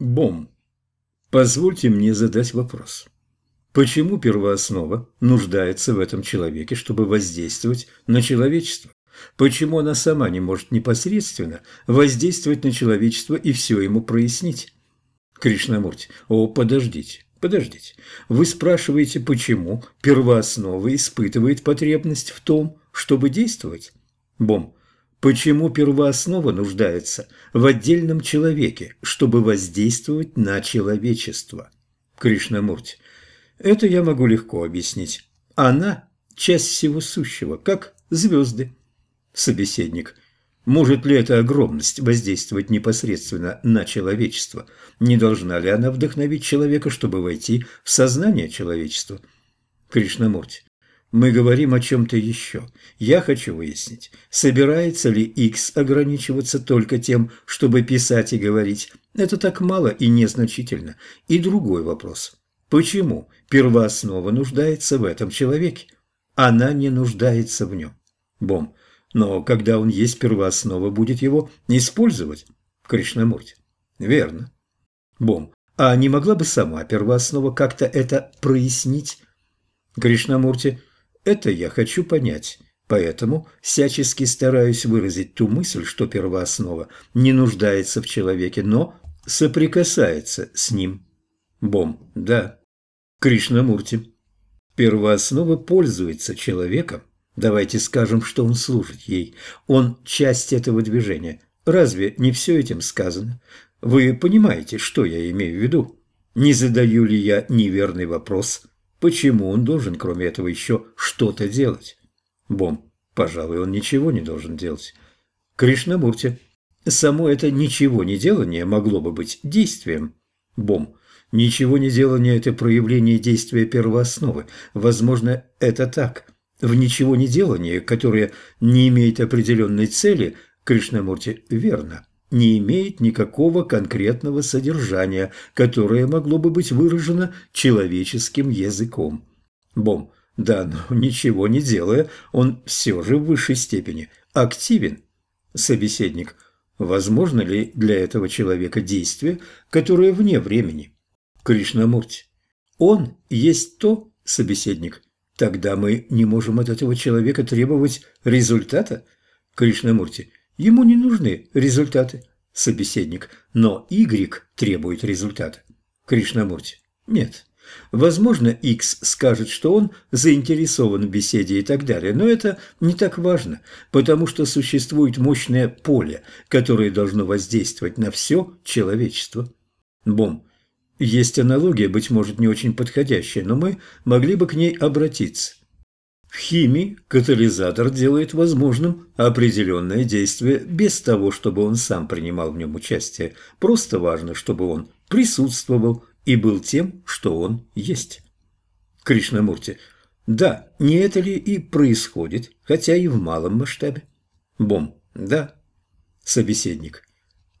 Бом. Позвольте мне задать вопрос. Почему первооснова нуждается в этом человеке, чтобы воздействовать на человечество? Почему она сама не может непосредственно воздействовать на человечество и все ему прояснить? Кришнамурти, о, подождите, подождите. Вы спрашиваете, почему первооснова испытывает потребность в том, чтобы действовать? Бом, почему первооснова нуждается в отдельном человеке, чтобы воздействовать на человечество? Кришнамурти, это я могу легко объяснить. Она – часть всего сущего, как звезды. Собеседник. Может ли эта огромность воздействовать непосредственно на человечество? Не должна ли она вдохновить человека, чтобы войти в сознание человечества? Кришнамурти. Мы говорим о чем-то еще. Я хочу выяснить, собирается ли X ограничиваться только тем, чтобы писать и говорить. Это так мало и незначительно. И другой вопрос. Почему первооснова нуждается в этом человеке? Она не нуждается в нем. Бом. Но когда он есть первооснова, будет его использовать? Кришнамурти. Верно. Бом. А не могла бы сама первооснова как-то это прояснить? Кришнамурти. Это я хочу понять. Поэтому всячески стараюсь выразить ту мысль, что первооснова не нуждается в человеке, но соприкасается с ним. Бом. Да. Кришнамурти. Первооснова пользуется человеком. Давайте скажем, что он служит ей. Он часть этого движения. Разве не все этим сказано? Вы понимаете, что я имею в виду? Не задаю ли я неверный вопрос? Почему он должен, кроме этого, еще что-то делать? Бом. Пожалуй, он ничего не должен делать. Кришнамурти. Само это ничего не делание могло бы быть действием. Бом. Ничего не делание – это проявление действия первоосновы. Возможно, это так. В ничего не делании, которое не имеет определенной цели, Кришнамурти верно, не имеет никакого конкретного содержания, которое могло бы быть выражено человеческим языком. Бом. Да, но ничего не делая, он все же в высшей степени активен. Собеседник. Возможно ли для этого человека действие, которое вне времени? Кришнамурти. Он есть то, собеседник. Тогда мы не можем от этого человека требовать результата. Кришнамурти. Ему не нужны результаты. Собеседник. Но Y требует результата. Кришнамурти. Нет. Возможно, X скажет, что он заинтересован в беседе и так далее, но это не так важно, потому что существует мощное поле, которое должно воздействовать на все человечество. Бом. Есть аналогия, быть может, не очень подходящая, но мы могли бы к ней обратиться. В химии катализатор делает возможным определенное действие без того, чтобы он сам принимал в нем участие. Просто важно, чтобы он присутствовал и был тем, что он есть. Кришнамурти. Да, не это ли и происходит, хотя и в малом масштабе? Бом. Да. Собеседник.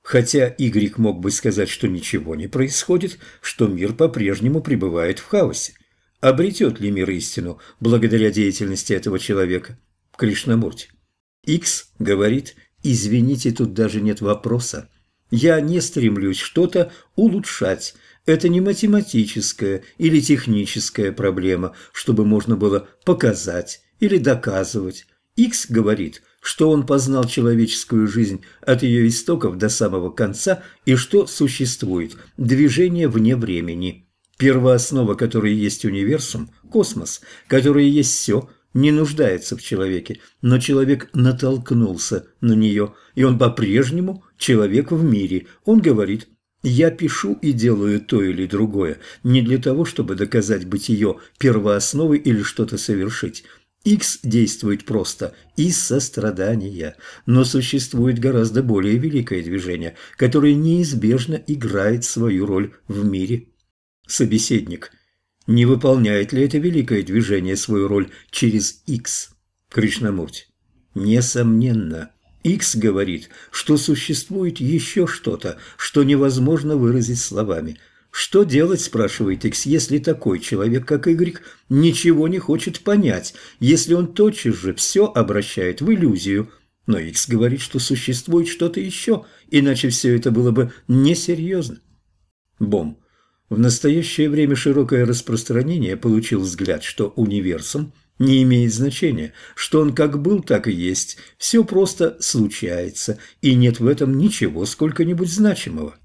Хотя Y мог бы сказать, что ничего не происходит, что мир по-прежнему пребывает в хаосе. Обретет ли мир истину благодаря деятельности этого человека? Кришнамурти. X говорит, извините, тут даже нет вопроса. Я не стремлюсь что-то улучшать. Это не математическая или техническая проблема, чтобы можно было показать или доказывать. X говорит – что он познал человеческую жизнь от ее истоков до самого конца и что существует движение вне времени. Первооснова, которой есть универсум, космос, который есть все, не нуждается в человеке, но человек натолкнулся на нее, и он по-прежнему человек в мире. Он говорит «Я пишу и делаю то или другое, не для того, чтобы доказать бытие первоосновы или что-то совершить». X действует просто из сострадания, но существует гораздо более великое движение, которое неизбежно играет свою роль в мире. Собеседник. Не выполняет ли это великое движение свою роль через X? Кришнамурти. Несомненно. X говорит, что существует еще что-то, что невозможно выразить словами – что делать, спрашивает X, если такой человек, как Y, ничего не хочет понять, если он тотчас же все обращает в иллюзию? Но X говорит, что существует что-то еще, иначе все это было бы несерьезно. Бом. В настоящее время широкое распространение получил взгляд, что универсум не имеет значения, что он как был, так и есть, все просто случается, и нет в этом ничего сколько-нибудь значимого.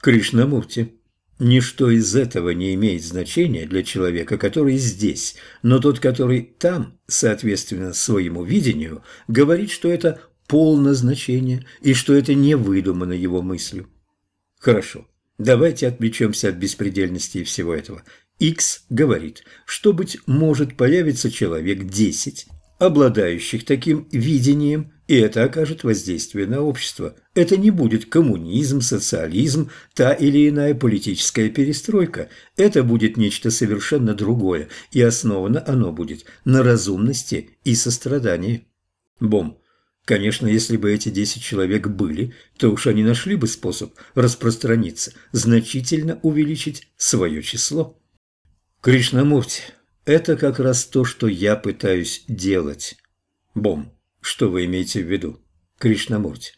Кришнамурти. Ничто из этого не имеет значения для человека, который здесь, но тот, который там, соответственно своему видению, говорит, что это полно значение и что это не выдумано его мыслью. Хорошо, давайте отвлечемся от беспредельности и всего этого. X говорит, что, быть может, появится человек 10, обладающих таким видением, и это окажет воздействие на общество. Это не будет коммунизм, социализм, та или иная политическая перестройка. Это будет нечто совершенно другое, и основано оно будет на разумности и сострадании. Бом. Конечно, если бы эти 10 человек были, то уж они нашли бы способ распространиться, значительно увеличить свое число. Кришнамурти, это как раз то, что я пытаюсь делать. Бом. Что вы имеете в виду? Кришнамурти.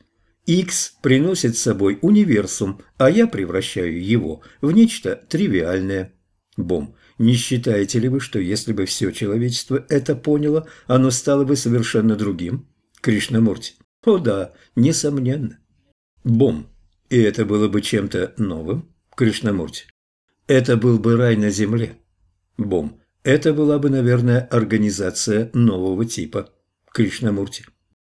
X приносит с собой универсум, а я превращаю его в нечто тривиальное. Бом. Не считаете ли вы, что если бы все человечество это поняло, оно стало бы совершенно другим? Кришнамурти. О да, несомненно. Бом. И это было бы чем-то новым? Кришнамурти. Это был бы рай на земле. Бом. Это была бы, наверное, организация нового типа. Кришнамурти.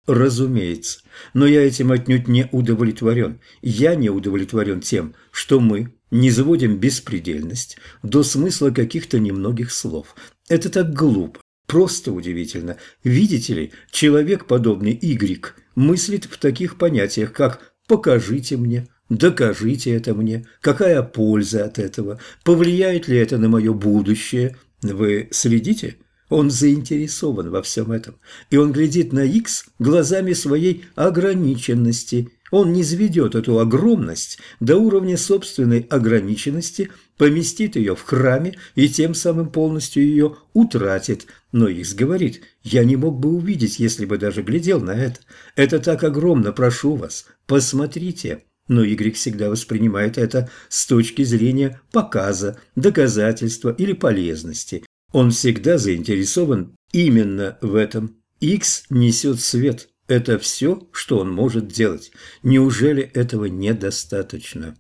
Разумеется. Но я этим отнюдь не удовлетворен. Я не удовлетворен тем, что мы не заводим беспредельность до смысла каких-то немногих слов. Это так глупо. Просто удивительно. Видите ли, человек, подобный Y, мыслит в таких понятиях, как «покажите мне», Докажите это мне. Какая польза от этого? Повлияет ли это на мое будущее? Вы следите? Он заинтересован во всем этом. И он глядит на X глазами своей ограниченности. Он не заведет эту огромность до уровня собственной ограниченности, поместит ее в храме и тем самым полностью ее утратит. Но X говорит, я не мог бы увидеть, если бы даже глядел на это. Это так огромно, прошу вас, посмотрите. Но Y всегда воспринимает это с точки зрения показа, доказательства или полезности. Он всегда заинтересован именно в этом. X несет свет. Это все, что он может делать. Неужели этого недостаточно?